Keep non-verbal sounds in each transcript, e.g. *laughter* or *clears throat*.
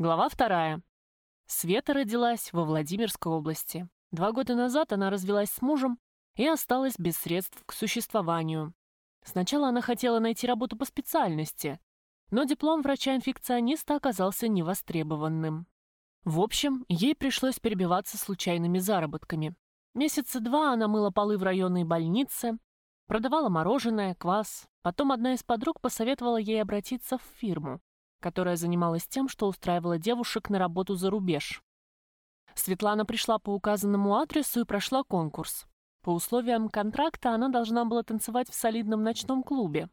Глава вторая. Света родилась во Владимирской области. Два года назад она развелась с мужем и осталась без средств к существованию. Сначала она хотела найти работу по специальности, но диплом врача-инфекциониста оказался невостребованным. В общем, ей пришлось перебиваться случайными заработками. Месяца два она мыла полы в районной больнице, продавала мороженое, квас. Потом одна из подруг посоветовала ей обратиться в фирму, которая занималась тем, что устраивала девушек на работу за рубеж. Светлана пришла по указанному адресу и прошла конкурс. По условиям контракта она должна была танцевать в солидном ночном клубе.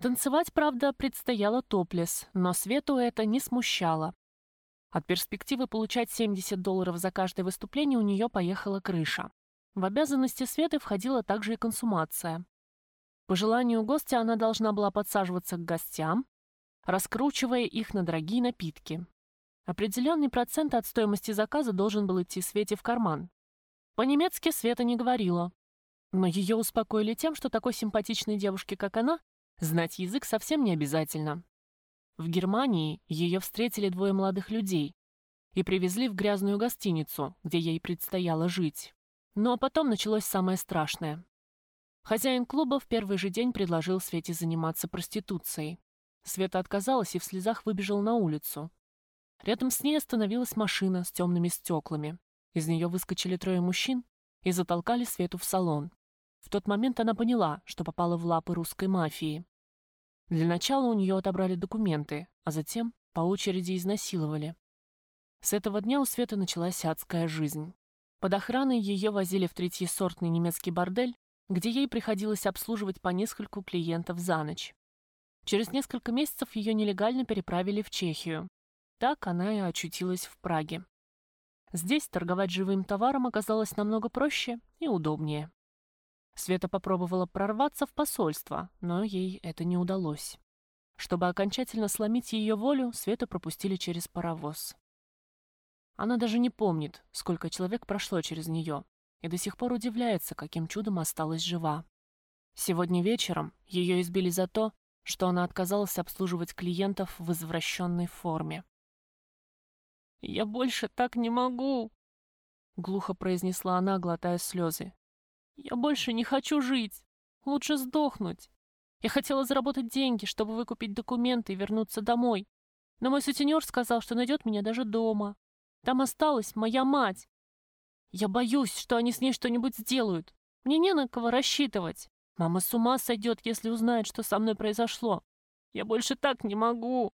Танцевать, правда, предстояло топлес, но Свету это не смущало. От перспективы получать 70 долларов за каждое выступление у нее поехала крыша. В обязанности Светы входила также и консумация. По желанию гостя она должна была подсаживаться к гостям, раскручивая их на дорогие напитки. Определенный процент от стоимости заказа должен был идти Свете в карман. По-немецки Света не говорила, но ее успокоили тем, что такой симпатичной девушке, как она, знать язык совсем не обязательно. В Германии ее встретили двое молодых людей и привезли в грязную гостиницу, где ей предстояло жить. Ну а потом началось самое страшное. Хозяин клуба в первый же день предложил Свете заниматься проституцией. Света отказалась и в слезах выбежала на улицу. Рядом с ней остановилась машина с темными стеклами. Из нее выскочили трое мужчин и затолкали Свету в салон. В тот момент она поняла, что попала в лапы русской мафии. Для начала у нее отобрали документы, а затем по очереди изнасиловали. С этого дня у Светы началась адская жизнь. Под охраной ее возили в третьесортный немецкий бордель, где ей приходилось обслуживать по нескольку клиентов за ночь. Через несколько месяцев ее нелегально переправили в Чехию, так она и очутилась в Праге. Здесь торговать живым товаром оказалось намного проще и удобнее. Света попробовала прорваться в посольство, но ей это не удалось. Чтобы окончательно сломить ее волю, Свету пропустили через паровоз. Она даже не помнит, сколько человек прошло через нее, и до сих пор удивляется, каким чудом осталась жива. Сегодня вечером ее избили за то, что она отказалась обслуживать клиентов в извращенной форме. «Я больше так не могу!» — глухо произнесла она, глотая слезы. «Я больше не хочу жить! Лучше сдохнуть! Я хотела заработать деньги, чтобы выкупить документы и вернуться домой. Но мой сутенер сказал, что найдет меня даже дома. Там осталась моя мать. Я боюсь, что они с ней что-нибудь сделают. Мне не на кого рассчитывать. Мама с ума сойдет, если узнает, что со мной произошло. Я больше так не могу!»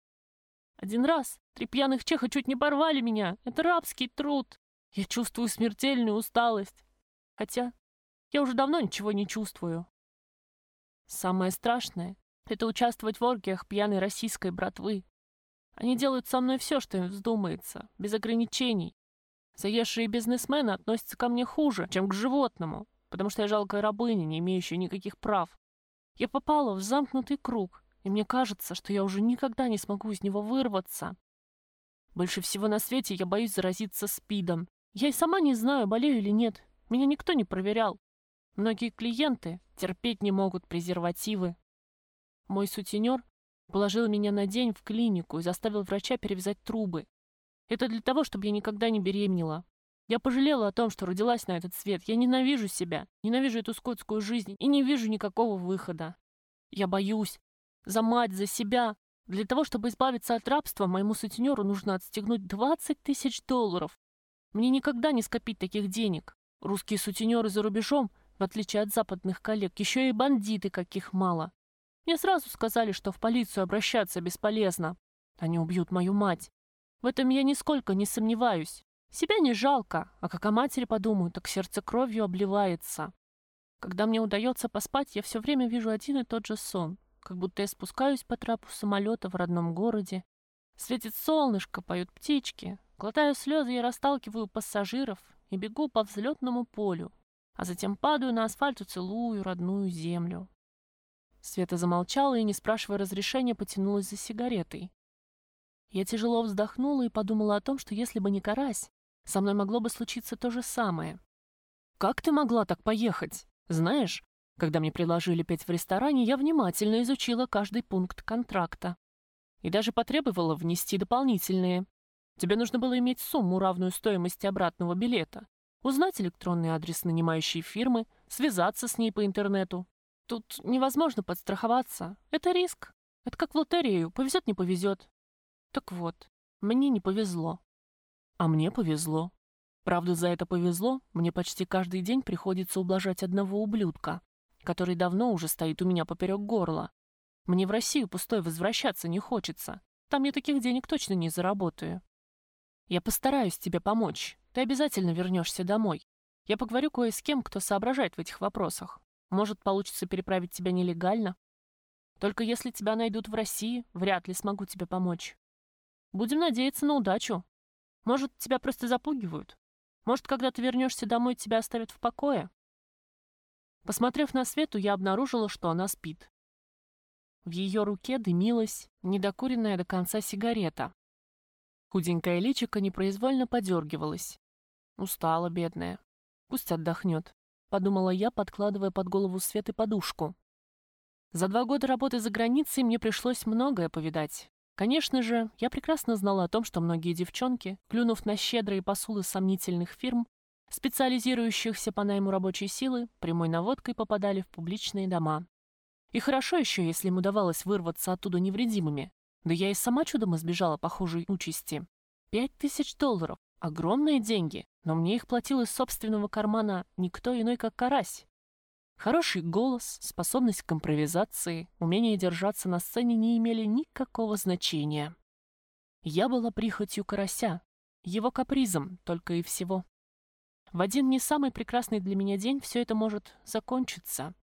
Один раз три пьяных чеха чуть не порвали меня. Это рабский труд. Я чувствую смертельную усталость. Хотя я уже давно ничего не чувствую. Самое страшное — это участвовать в оргиях пьяной российской братвы. Они делают со мной все, что им вздумается, без ограничений. Заезжие бизнесмены относятся ко мне хуже, чем к животному, потому что я жалкая рабыня, не имеющая никаких прав. Я попала в замкнутый круг, и мне кажется, что я уже никогда не смогу из него вырваться. Больше всего на свете я боюсь заразиться СПИДом. Я и сама не знаю, болею или нет. Меня никто не проверял. Многие клиенты терпеть не могут презервативы. Мой сутенер положил меня на день в клинику и заставил врача перевязать трубы. Это для того, чтобы я никогда не беременела. Я пожалела о том, что родилась на этот свет. Я ненавижу себя, ненавижу эту скотскую жизнь и не вижу никакого выхода. Я боюсь, за мать, за себя. Для того, чтобы избавиться от рабства, моему сутенеру нужно отстегнуть 20 тысяч долларов. Мне никогда не скопить таких денег. Русские сутенеры за рубежом, в отличие от западных коллег, еще и бандиты, каких мало. Мне сразу сказали, что в полицию обращаться бесполезно. Они убьют мою мать. В этом я нисколько не сомневаюсь. Себя не жалко, а как о матери подумаю, так сердце кровью обливается. Когда мне удается поспать, я все время вижу один и тот же сон как будто я спускаюсь по трапу самолета в родном городе. Светит солнышко, поют птички. Глотаю слезы, я расталкиваю пассажиров и бегу по взлетному полю, а затем падаю на асфальт и целую родную землю. Света замолчала и, не спрашивая разрешения, потянулась за сигаретой. Я тяжело вздохнула и подумала о том, что если бы не карась, со мной могло бы случиться то же самое. «Как ты могла так поехать? Знаешь, когда мне предложили петь в ресторане, я внимательно изучила каждый пункт контракта. и даже потребовала внести дополнительные. Тебе нужно было иметь сумму, равную стоимости обратного билета, узнать электронный адрес нанимающей фирмы, связаться с ней по интернету. Тут невозможно подстраховаться. Это риск. Это как в лотерею. Повезет, не повезет. Так вот, мне не повезло. А мне повезло. Правда, за это повезло, мне почти каждый день приходится ублажать одного ублюдка, который давно уже стоит у меня поперек горла. Мне в Россию пустой возвращаться не хочется. Там я таких денег точно не заработаю. Я постараюсь тебе помочь. Ты обязательно вернешься домой. Я поговорю кое с кем, кто соображает в этих вопросах. Может, получится переправить тебя нелегально. Только если тебя найдут в России, вряд ли смогу тебе помочь. Будем надеяться на удачу. Может, тебя просто запугивают. Может, когда ты вернешься домой, тебя оставят в покое. Посмотрев на Свету, я обнаружила, что она спит. В ее руке дымилась недокуренная до конца сигарета. Худенькая личико непроизвольно подергивалась. Устала, бедная. Пусть отдохнет, подумала я, подкладывая под голову Светы подушку. За два года работы за границей мне пришлось многое повидать. Конечно же, я прекрасно знала о том, что многие девчонки, клюнув на щедрые посулы сомнительных фирм, специализирующихся по найму рабочей силы, прямой наводкой попадали в публичные дома, и хорошо еще, если им удавалось вырваться оттуда невредимыми. Да я и сама чудом избежала похожей участи. Пять тысяч долларов. Огромные деньги, но мне их платил из собственного кармана никто иной, как Карась. Хороший голос, способность к импровизации, умение держаться на сцене не имели никакого значения. Я была прихотью Карася, его капризом только и всего. В один не самый прекрасный для меня день все это может закончиться.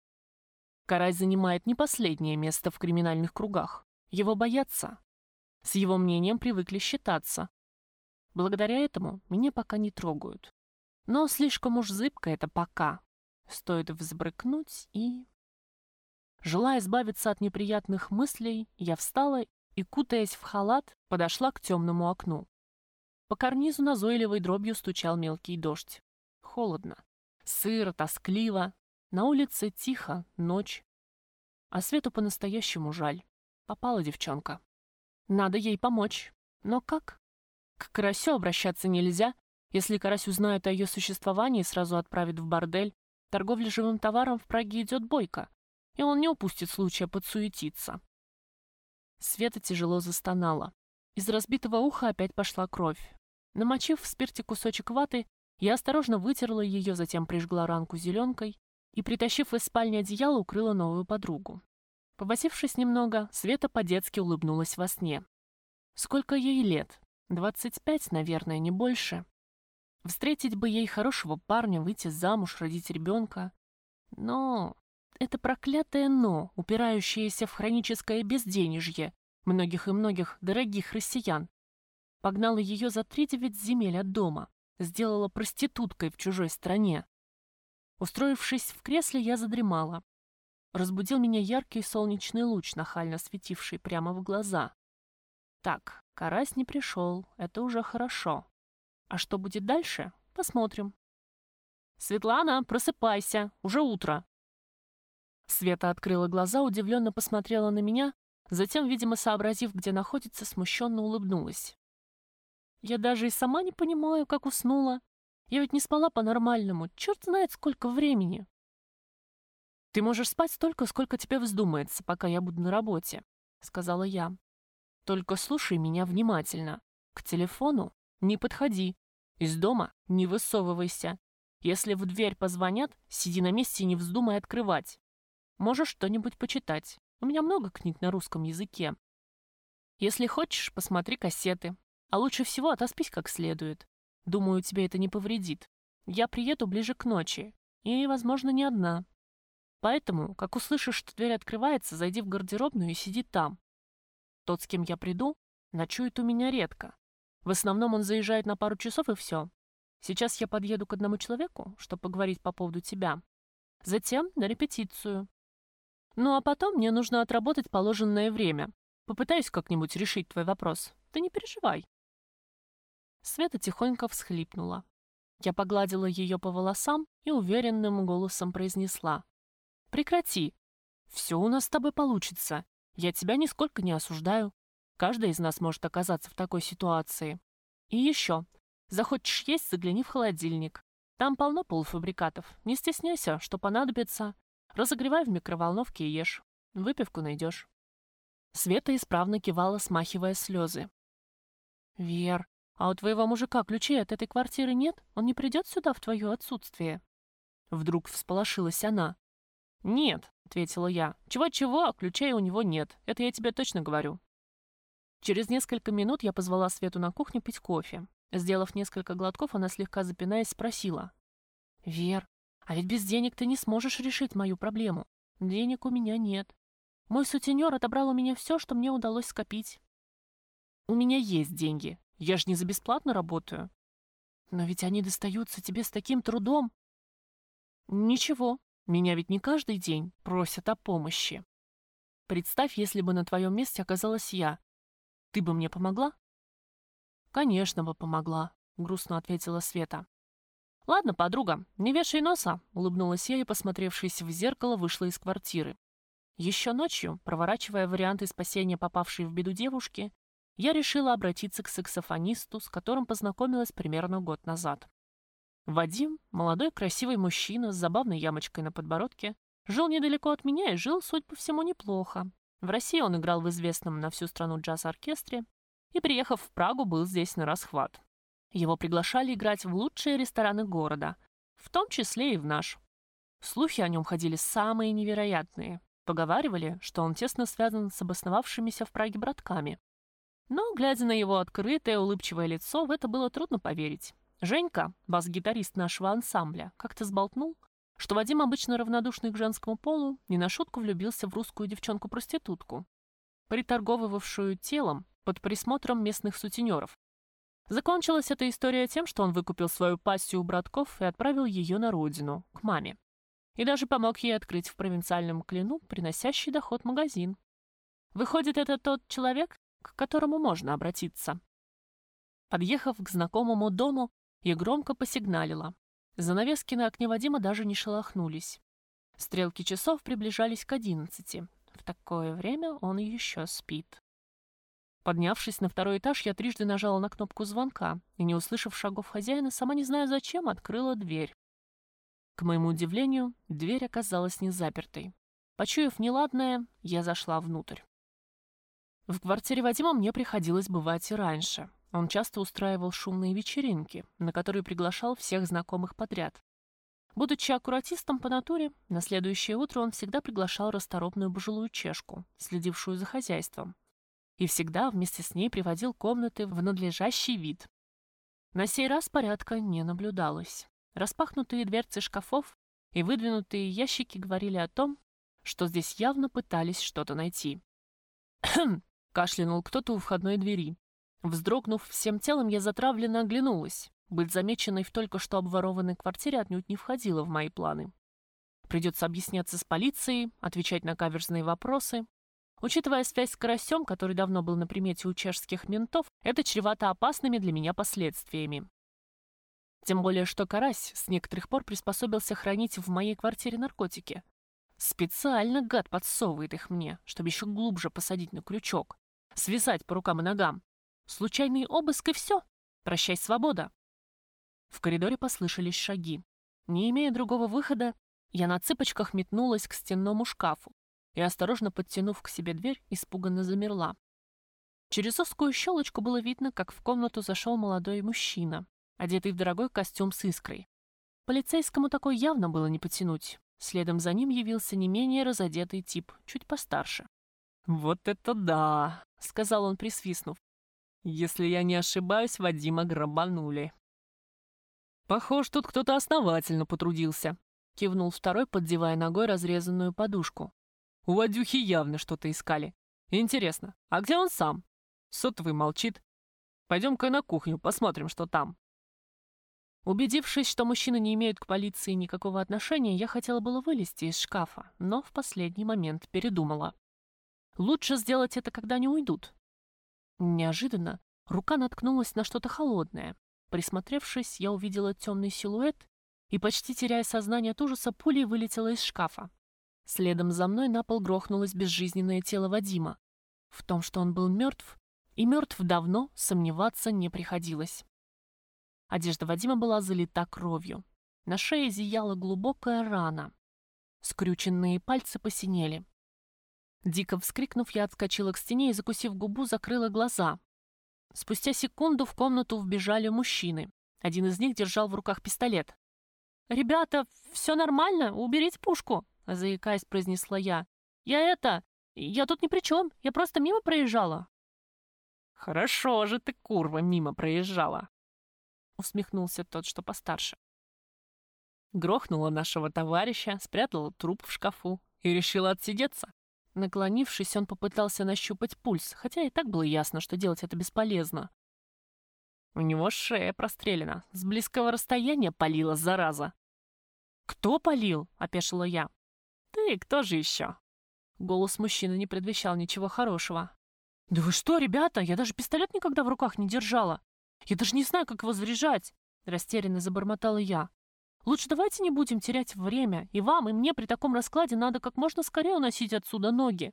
Карась занимает не последнее место в криминальных кругах. Его боятся. С его мнением привыкли считаться. Благодаря этому меня пока не трогают. Но слишком уж зыбко это пока. Стоит взбрыкнуть и... Желая избавиться от неприятных мыслей, я встала и, кутаясь в халат, подошла к темному окну. По карнизу назойливой дробью стучал мелкий дождь. Холодно, сыро, тоскливо, на улице тихо, ночь. А Свету по-настоящему жаль. Попала девчонка. Надо ей помочь. Но как? К Карасю обращаться нельзя. Если Карась узнает о ее существовании, сразу отправит в бордель. Торговля живым товаром в Праге идет бойко, и он не упустит случая подсуетиться. Света тяжело застонала. Из разбитого уха опять пошла кровь. Намочив в спирте кусочек ваты, я осторожно вытерла ее, затем прижгла ранку зеленкой и, притащив из спальни одеяло, укрыла новую подругу. Повозившись немного, Света по-детски улыбнулась во сне. Сколько ей лет? Двадцать пять, наверное, не больше. Встретить бы ей хорошего парня, выйти замуж, родить ребенка. Но это проклятое «но», упирающееся в хроническое безденежье многих и многих дорогих россиян, погнало ее за три девять земель от дома, сделала проституткой в чужой стране. Устроившись в кресле, я задремала. Разбудил меня яркий солнечный луч, нахально светивший прямо в глаза. Так, карась не пришел, это уже хорошо. А что будет дальше, посмотрим. «Светлана, просыпайся, уже утро!» Света открыла глаза, удивленно посмотрела на меня, затем, видимо, сообразив, где находится, смущенно улыбнулась. «Я даже и сама не понимаю, как уснула. Я ведь не спала по-нормальному. Черт знает, сколько времени. Ты можешь спать столько, сколько тебе вздумается, пока я буду на работе, сказала я. Только слушай меня внимательно. К телефону не подходи. Из дома не высовывайся. Если в дверь позвонят, сиди на месте и не вздумай открывать. Можешь что-нибудь почитать. У меня много книг на русском языке. Если хочешь, посмотри кассеты. А лучше всего отоспись как следует. Думаю, тебе это не повредит. Я приеду ближе к ночи. И, возможно, не одна. Поэтому, как услышишь, что дверь открывается, зайди в гардеробную и сиди там. Тот, с кем я приду, ночует у меня редко. В основном он заезжает на пару часов и все. Сейчас я подъеду к одному человеку, чтобы поговорить по поводу тебя. Затем на репетицию. Ну а потом мне нужно отработать положенное время. Попытаюсь как-нибудь решить твой вопрос. Ты не переживай. Света тихонько всхлипнула. Я погладила ее по волосам и уверенным голосом произнесла. «Прекрати. Все у нас с тобой получится. Я тебя нисколько не осуждаю. Каждый из нас может оказаться в такой ситуации. И еще. Захочешь есть, загляни в холодильник. Там полно полуфабрикатов. Не стесняйся, что понадобится. Разогревай в микроволновке и ешь. Выпивку найдешь. Света исправно кивала, смахивая слезы. «Вер, а у твоего мужика ключей от этой квартиры нет? Он не придет сюда в твое отсутствие?» Вдруг всполошилась она. «Нет», — ответила я. «Чего-чего, а ключей у него нет. Это я тебе точно говорю». Через несколько минут я позвала Свету на кухню пить кофе. Сделав несколько глотков, она слегка запинаясь спросила. «Вер, а ведь без денег ты не сможешь решить мою проблему. Денег у меня нет. Мой сутенер отобрал у меня все, что мне удалось скопить. У меня есть деньги. Я же не за бесплатно работаю. Но ведь они достаются тебе с таким трудом. Ничего, меня ведь не каждый день просят о помощи. Представь, если бы на твоем месте оказалась я. Ты бы мне помогла? Конечно бы помогла, грустно ответила Света. «Ладно, подруга, не вешай носа», — улыбнулась я и, посмотревшись в зеркало, вышла из квартиры. Еще ночью, проворачивая варианты спасения попавшей в беду девушки, я решила обратиться к саксофонисту, с которым познакомилась примерно год назад. Вадим, молодой красивый мужчина с забавной ямочкой на подбородке, жил недалеко от меня и жил, судя по всему, неплохо. В России он играл в известном на всю страну джаз-оркестре и, приехав в Прагу, был здесь на расхват. Его приглашали играть в лучшие рестораны города, в том числе и в наш. Слухи о нем ходили самые невероятные. Поговаривали, что он тесно связан с обосновавшимися в Праге братками. Но, глядя на его открытое, улыбчивое лицо, в это было трудно поверить. Женька, бас-гитарист нашего ансамбля, как-то сболтнул, что Вадим, обычно равнодушный к женскому полу, не на шутку влюбился в русскую девчонку-проститутку, приторговывавшую телом под присмотром местных сутенеров, Закончилась эта история тем, что он выкупил свою пассию у братков и отправил ее на родину, к маме. И даже помог ей открыть в провинциальном Клину приносящий доход магазин. Выходит, это тот человек, к которому можно обратиться. Подъехав к знакомому дому, я громко посигналила. Занавески на окне Вадима даже не шелохнулись. Стрелки часов приближались к одиннадцати. В такое время он еще спит. Поднявшись на второй этаж, я трижды нажала на кнопку звонка и, не услышав шагов хозяина, сама не знаю зачем, открыла дверь. К моему удивлению, дверь оказалась не запертой. Почуяв неладное, я зашла внутрь. В квартире Вадима мне приходилось бывать и раньше. Он часто устраивал шумные вечеринки, на которые приглашал всех знакомых подряд. Будучи аккуратистом по натуре, на следующее утро он всегда приглашал расторопную пожилую чешку, следившую за хозяйством, и всегда вместе с ней приводил комнаты в надлежащий вид. На сей раз порядка не наблюдалось. Распахнутые дверцы шкафов и выдвинутые ящики говорили о том, что здесь явно пытались что-то найти. «Хм!» *clears throat* — кашлянул кто-то у входной двери. Вздрогнув всем телом, я затравленно оглянулась. Быть замеченной в только что обворованной квартире отнюдь не входило в мои планы. Придется объясняться с полицией, отвечать на каверзные вопросы, Учитывая связь с Карасем, который давно был на примете у чешских ментов, это чревато опасными для меня последствиями. Тем более, что Карась с некоторых пор приспособился хранить в моей квартире наркотики. Специально гад подсовывает их мне, чтобы еще глубже посадить на крючок, связать по рукам и ногам. Случайный обыск и все. Прощай, свобода. В коридоре послышались шаги. Не имея другого выхода, я на цыпочках метнулась к стенному шкафу, и, осторожно подтянув к себе дверь, испуганно замерла. Через узкую щелочку было видно, как в комнату зашел молодой мужчина, одетый в дорогой костюм с искрой. Полицейскому такой явно было не потянуть. Следом за ним явился не менее разодетый тип, чуть постарше. «Вот это да!» — сказал он, присвистнув. «Если я не ошибаюсь, Вадима грабанули». «Похож, тут кто-то основательно потрудился», — кивнул второй, поддевая ногой разрезанную подушку. У Вадюхи явно что-то искали. Интересно, а где он сам? Сотовый молчит. Пойдем-ка на кухню, посмотрим, что там. Убедившись, что мужчины не имеют к полиции никакого отношения, я хотела было вылезти из шкафа, но в последний момент передумала. Лучше сделать это, когда они уйдут. Неожиданно рука наткнулась на что-то холодное. Присмотревшись, я увидела темный силуэт и, почти теряя сознание от ужаса, пулей вылетела из шкафа. Следом за мной на пол грохнулось безжизненное тело Вадима. В том, что он был мертв, И мертв давно, сомневаться не приходилось. Одежда Вадима была залита кровью. На шее зияла глубокая рана. Скрюченные пальцы посинели. Дико вскрикнув, я отскочила к стене и, закусив губу, закрыла глаза. Спустя секунду в комнату вбежали мужчины. Один из них держал в руках пистолет. «Ребята, все нормально, уберите пушку», — заикаясь, произнесла я. «Я это... Я тут ни при чем, я просто мимо проезжала». «Хорошо же ты, курва, мимо проезжала», — усмехнулся тот, что постарше. Грохнула нашего товарища, спрятала труп в шкафу и решила отсидеться. Наклонившись, он попытался нащупать пульс, хотя и так было ясно, что делать это бесполезно. У него шея прострелена, с близкого расстояния палила, зараза. «Кто палил?» — опешила я. «Ты кто же еще?» Голос мужчины не предвещал ничего хорошего. «Да вы что, ребята, я даже пистолет никогда в руках не держала. Я даже не знаю, как его заряжать!» Растерянно забормотала я. «Лучше давайте не будем терять время. И вам, и мне при таком раскладе надо как можно скорее уносить отсюда ноги.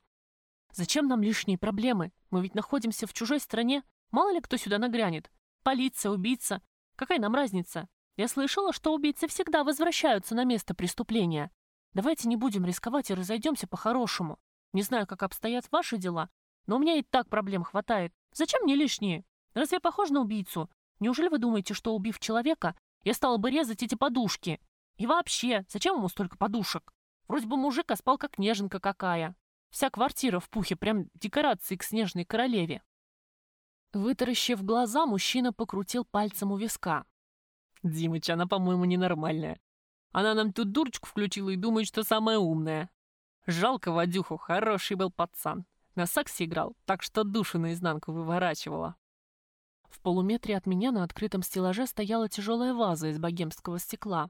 Зачем нам лишние проблемы? Мы ведь находимся в чужой стране. Мало ли кто сюда нагрянет. Полиция, убийца. Какая нам разница? Я слышала, что убийцы всегда возвращаются на место преступления. Давайте не будем рисковать и разойдемся по-хорошему. Не знаю, как обстоят ваши дела, но у меня и так проблем хватает. Зачем мне лишние? Разве я похож на убийцу? Неужели вы думаете, что, убив человека, я стала бы резать эти подушки? И вообще, зачем ему столько подушек? Вроде бы мужик, а спал как неженка какая. Вся квартира в пухе, прям декорации к снежной королеве. Вытаращив глаза, мужчина покрутил пальцем у виска. «Димыч, она, по-моему, ненормальная. Она нам тут дурочку включила и думает, что самая умная. Жалко Вадюху, хороший был пацан. На саксе играл, так что душу наизнанку выворачивала». В полуметре от меня на открытом стеллаже стояла тяжелая ваза из богемского стекла.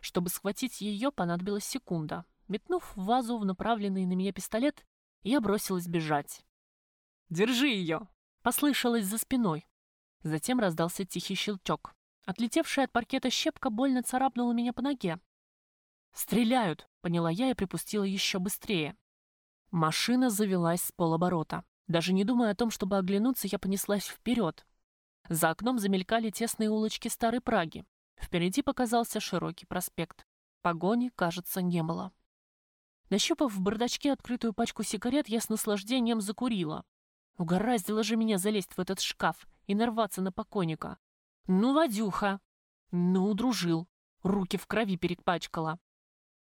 Чтобы схватить ее, понадобилась секунда. Метнув вазу в направленный на меня пистолет, я бросилась бежать. «Держи ее!» Послышалось за спиной. Затем раздался тихий щелчок. Отлетевшая от паркета щепка больно царапнула меня по ноге. «Стреляют!» — поняла я и припустила еще быстрее. Машина завелась с полоборота. Даже не думая о том, чтобы оглянуться, я понеслась вперед. За окном замелькали тесные улочки Старой Праги. Впереди показался широкий проспект. Погони, кажется, не было. Нащупав в бардачке открытую пачку сигарет, я с наслаждением закурила. Угораздило же меня залезть в этот шкаф и нарваться на покойника. Ну, Вадюха! Ну, удружил. Руки в крови перепачкала.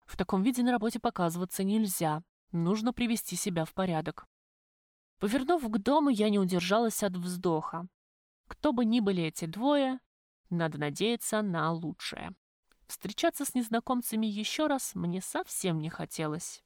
В таком виде на работе показываться нельзя. Нужно привести себя в порядок. Повернув к дому, я не удержалась от вздоха. Кто бы ни были эти двое, надо надеяться на лучшее. Встречаться с незнакомцами еще раз мне совсем не хотелось.